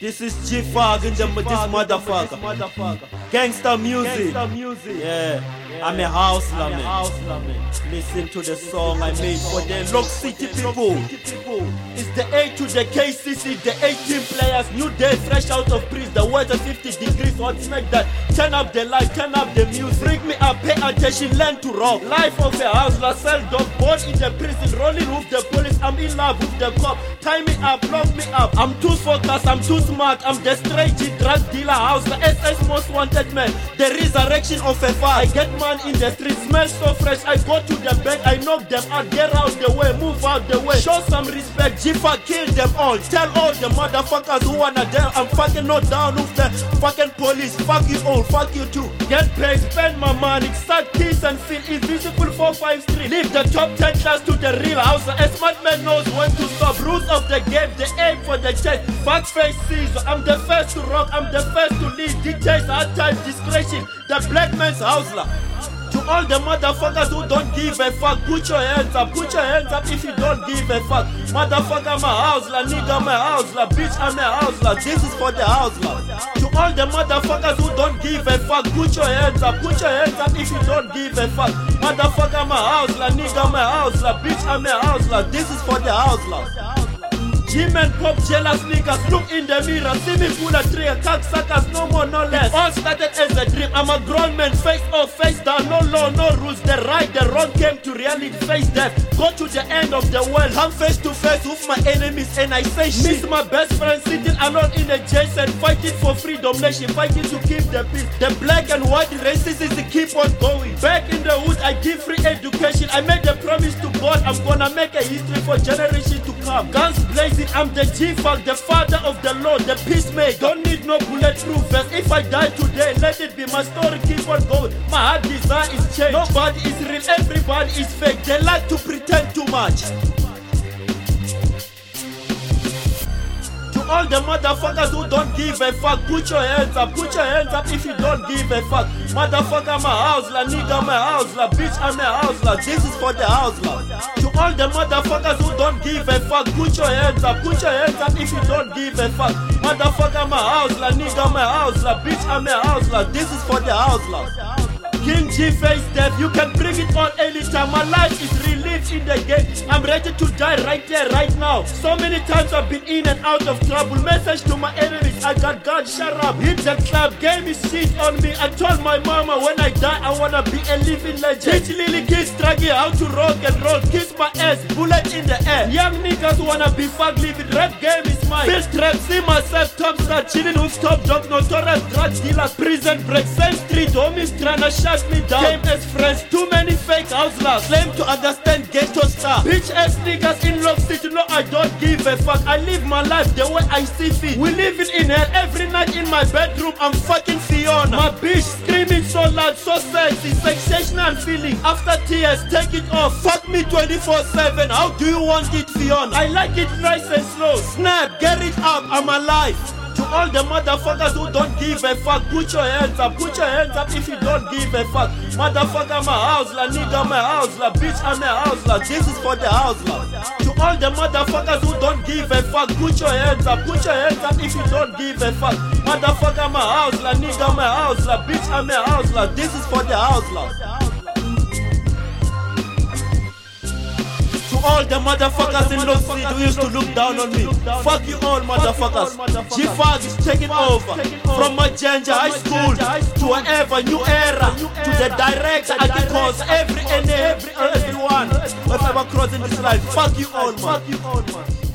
This is G Fog in the this motherfucker. Gangsta music. Yeah. I'm a hustler, man. Listen to the song I made for the Lock City people. It's the A to the KCC, the 18 players. New day, fresh out of prison. The weather 50 degrees, hot smack that. Turn up the light, turn up the music. Bring me up, pay attention, learn to rock. Life of a hustler, sell dog, born in the prison, rolling with the police. I'm in love with the cop. Tie me up, lock me up. I'm too focused, I'm too I'm the straight G drug dealer, house, the SS most wanted man. The resurrection of a fire. I get man in the street, smell so fresh. I go to the bank, I knock them out, get out the way, move out the way. Show some respect, Jifa kill them all. Tell all the motherfuckers who wanna dare. I'm fucking not down with the fucking police. Fuck you all, fuck you too. Get paid, spend my money, start kiss and feel invisible 453. Leave the top 10 class to the real house. A smart man knows when to stop. Rules of the game, the aim for the chest. Fuck face I'm the first to rock, I'm the first to lead. Dictates hard time, discretion. The black man's hustler. To all the motherfuckers who don't give a fuck, put your hands up, put your hands up if you don't give a fuck. Motherfucker, a hustler, nigga, a hustler, bitch, I'm a hustler. This is for the hustler. To all the motherfuckers who don't give a fuck, put your hands up, put your hands up if you don't give a fuck. Motherfucker, a hustler, nigga, a hustler, bitch, I'm a hustler. This is for the hustler. Jim and Pop jealous niggas look in the mirror, see me pull a trigger, cocksuckers, no more, no less. It all started as a dream. I'm a grown man, face off, face down, no law, no rules. The right, the wrong came to reality, face death. Go to the end of the world, come face to face with my enemies, and I say shit. Miss my best friend sitting alone in a jail fighting for freedom nation, fighting to keep the peace. The black and white racists keep on going. Back in the hood, I give free education. I made a promise to God, I'm gonna make a history for generations come. Guns blazing, I'm the G-Funk, the father of the Lord, the peacemaker. Don't need no bulletproof vest. If I die today, let it be my story, keep on going. My heart desire is changed. Nobody is real, everybody is fake. They like to pretend too much. All the motherfuckers who don't give a fuck, put your hands up, put your hands up if you don't give a fuck. Motherfucker, I'm a hustler, nigga, my house, la bitch, I'm a hustler. This is for the hustler. To all the motherfuckers who don't give a fuck, put your hands up, put your hands up if you don't give a fuck. Motherfucker, I'm a hustler, nigga, my house, la bitch, I'm a house, la. This is for the hustler. King G face death, you can bring it on anytime. My life is in the game. I'm ready to die right there, right now. So many times I've been in and out of trouble. Message to my enemies, I got God, shut up. Hit the club, game is shit on me. I told my mama when I die, I wanna be a living legend. Teach little kids struggling how to rock and roll. Kiss my ass, bullet in the air. Young niggas wanna be fuck living. Rap game is mine. Feel trap, see myself top star, chilling with top dogs, notorious drug dealers, prison break, same street, homies tryna shut me down. Came as friends, too many fake hustlers. Claim to understand ghetto stuff. Bitch ass niggas in Lock City, no, I don't give a fuck. I live my life the way I see fit. We living in hell every night in my bedroom. I'm fucking Fiona. My bitch screaming so loud, so sexy, sensational feeling. After tears, take it off. Fuck me 24 7. How do you want it, Fiona? I like it nice and slow. Snap, get it up, I'm alive. All the motherfuckers who don't give a fuck, put your hands up, put your hands up if you don't give a fuck. Motherfucker, I'm a hustler, nigga, I'm a hustler, bitch, I'm a hustler. This is for the hustler. To all the motherfuckers who don't give a fuck, put your hands up, put your hands up if you don't give a fuck. Motherfucker, I'm a hustler, nigga, I'm a hustler, bitch, I'm a hustler. This is for the hustler. All the motherfuckers in Lock City who used to look down on me. Fuck you all motherfuckers. G-Fag is taking over. From my Janja High School to whatever new era. To the director, I can cause every and every everyone. Whoever crossing this line. Fuck you all man.